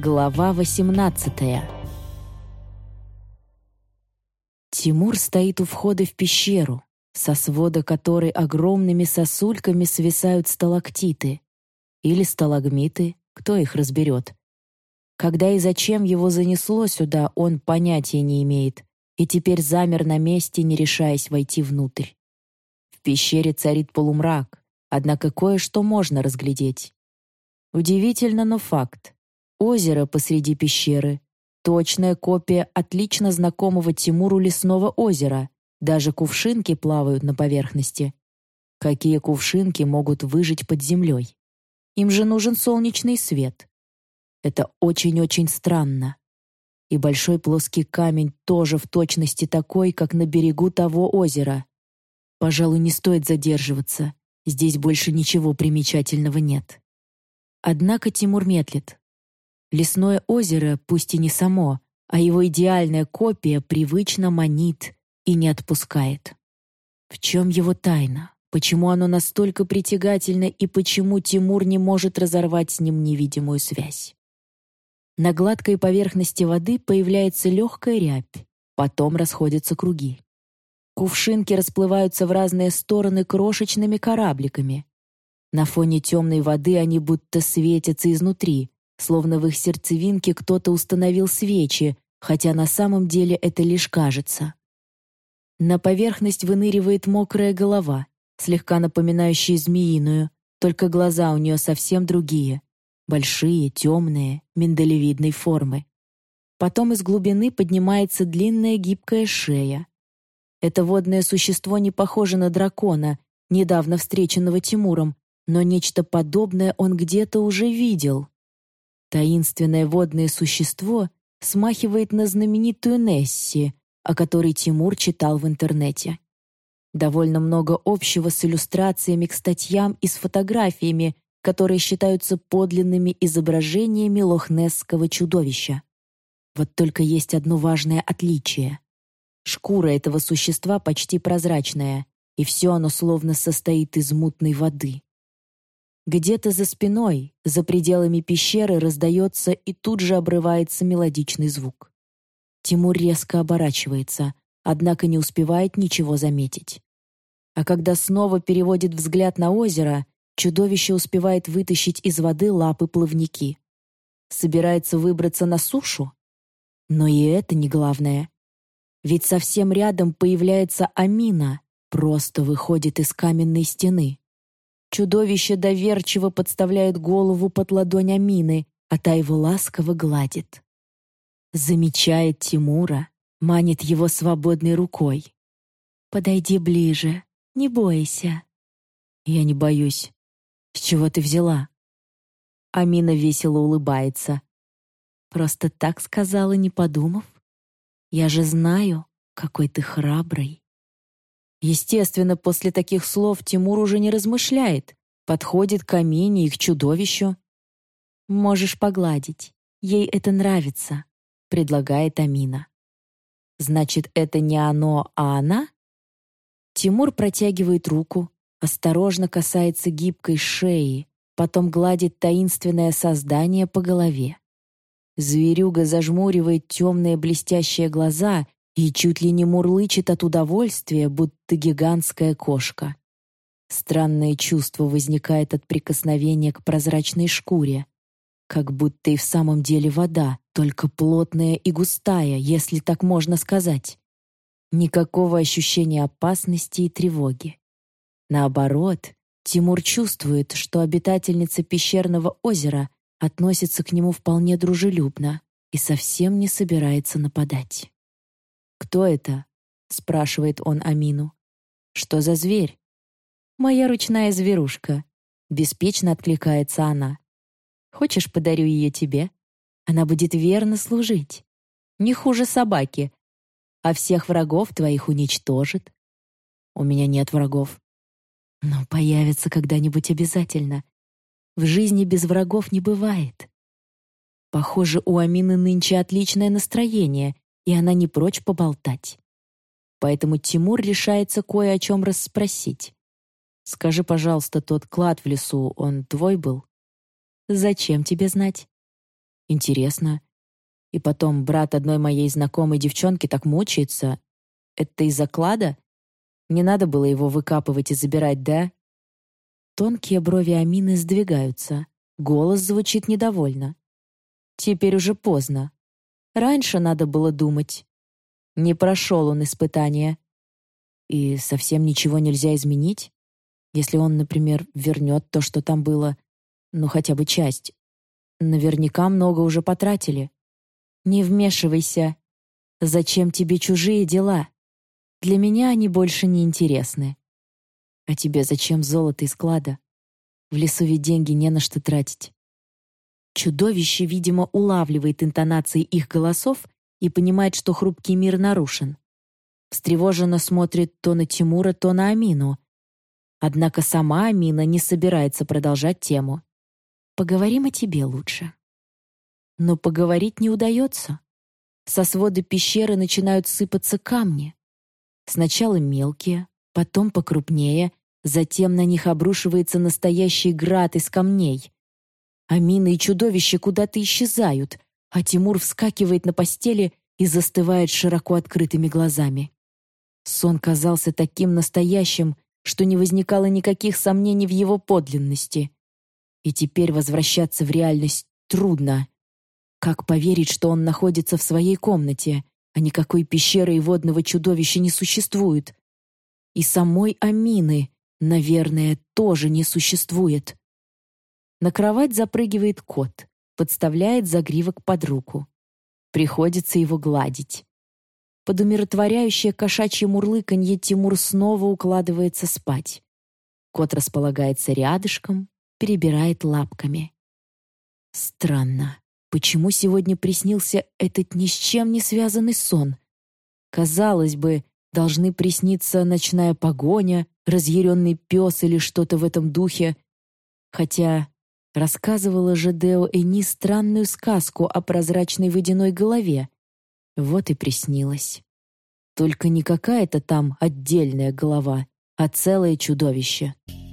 Глава 18 Тимур стоит у входа в пещеру, со свода которой огромными сосульками свисают сталактиты. Или сталагмиты, кто их разберет. Когда и зачем его занесло сюда, он понятия не имеет, и теперь замер на месте, не решаясь войти внутрь. В пещере царит полумрак, однако кое-что можно разглядеть. Удивительно, но факт. Озеро посреди пещеры — точная копия отлично знакомого Тимуру лесного озера. Даже кувшинки плавают на поверхности. Какие кувшинки могут выжить под землей? Им же нужен солнечный свет. Это очень-очень странно. И большой плоский камень тоже в точности такой, как на берегу того озера. Пожалуй, не стоит задерживаться. Здесь больше ничего примечательного нет. Однако Тимур медлит. Лесное озеро, пусть и не само, а его идеальная копия привычно манит и не отпускает. В чем его тайна? Почему оно настолько притягательно и почему Тимур не может разорвать с ним невидимую связь? На гладкой поверхности воды появляется легкая рябь, потом расходятся круги. Кувшинки расплываются в разные стороны крошечными корабликами. На фоне темной воды они будто светятся изнутри, словно в их сердцевинке кто-то установил свечи, хотя на самом деле это лишь кажется. На поверхность выныривает мокрая голова, слегка напоминающая змеиную, только глаза у нее совсем другие, большие, темные, миндалевидной формы. Потом из глубины поднимается длинная гибкая шея. Это водное существо не похоже на дракона, недавно встреченного Тимуром, но нечто подобное он где-то уже видел. Таинственное водное существо смахивает на знаменитую Несси, о которой Тимур читал в интернете. Довольно много общего с иллюстрациями к статьям и с фотографиями, которые считаются подлинными изображениями лохнесского чудовища. Вот только есть одно важное отличие. Шкура этого существа почти прозрачная, и все оно словно состоит из мутной воды. Где-то за спиной, за пределами пещеры, раздается и тут же обрывается мелодичный звук. Тимур резко оборачивается, однако не успевает ничего заметить. А когда снова переводит взгляд на озеро, чудовище успевает вытащить из воды лапы-плавники. Собирается выбраться на сушу? Но и это не главное. Ведь совсем рядом появляется Амина, просто выходит из каменной стены. Чудовище доверчиво подставляет голову под ладонь Амины, а та его ласково гладит. Замечает Тимура, манит его свободной рукой. «Подойди ближе, не бойся». «Я не боюсь. С чего ты взяла?» Амина весело улыбается. «Просто так сказала, не подумав. Я же знаю, какой ты храбрый». Естественно, после таких слов Тимур уже не размышляет, подходит к Амине и к чудовищу. «Можешь погладить, ей это нравится», — предлагает Амина. «Значит, это не оно, а она?» Тимур протягивает руку, осторожно касается гибкой шеи, потом гладит таинственное создание по голове. Зверюга зажмуривает темные блестящие глаза и чуть ли не мурлычет от удовольствия, будто гигантская кошка. Странное чувство возникает от прикосновения к прозрачной шкуре, как будто и в самом деле вода, только плотная и густая, если так можно сказать. Никакого ощущения опасности и тревоги. Наоборот, Тимур чувствует, что обитательница пещерного озера относится к нему вполне дружелюбно и совсем не собирается нападать. «Кто это?» — спрашивает он Амину. «Что за зверь?» «Моя ручная зверушка», — беспечно откликается она. «Хочешь, подарю ее тебе? Она будет верно служить. Не хуже собаки. А всех врагов твоих уничтожит. У меня нет врагов. Но появится когда-нибудь обязательно. В жизни без врагов не бывает. Похоже, у Амины нынче отличное настроение, и она не прочь поболтать. Поэтому Тимур решается кое о чем расспросить. «Скажи, пожалуйста, тот клад в лесу, он твой был?» «Зачем тебе знать?» Интересно. И потом брат одной моей знакомой девчонки так мучается. Это из-за клада? Не надо было его выкапывать и забирать, да? Тонкие брови Амины сдвигаются. Голос звучит недовольно. Теперь уже поздно. Раньше надо было думать. Не прошел он испытания. И совсем ничего нельзя изменить? Если он, например, вернет то, что там было, ну хотя бы часть. Наверняка много уже потратили. Не вмешивайся. Зачем тебе чужие дела? Для меня они больше не интересны. А тебе зачем золото из склада? В лесу ведь деньги не на что тратить. Чудовище, видимо, улавливает интонации их голосов и понимает, что хрупкий мир нарушен. Встревоженно смотрит то на Тимура, то на Амину. Однако сама Амина не собирается продолжать тему. «Поговорим о тебе лучше». Но поговорить не удается. Со свода пещеры начинают сыпаться камни. Сначала мелкие, потом покрупнее, затем на них обрушивается настоящий град из камней. Амина и чудовище куда-то исчезают, а Тимур вскакивает на постели и застывает широко открытыми глазами. Сон казался таким настоящим, что не возникало никаких сомнений в его подлинности. И теперь возвращаться в реальность трудно. Как поверить, что он находится в своей комнате, а никакой пещеры и водного чудовища не существует? И самой Амины, наверное, тоже не существует. На кровать запрыгивает кот, подставляет загривок под руку. Приходится его гладить. Под умиротворяющее кошачье мурлыканье Тимур снова укладывается спать. Кот располагается рядышком, перебирает лапками. Странно, почему сегодня приснился этот ни с чем не связанный сон? Казалось бы, должны присниться ночная погоня, разъяренный пес или что-то в этом духе. Хотя рассказывала же Део Эни странную сказку о прозрачной водяной голове, вот и приснилось. Только не какая-то там отдельная голова, а целое чудовище —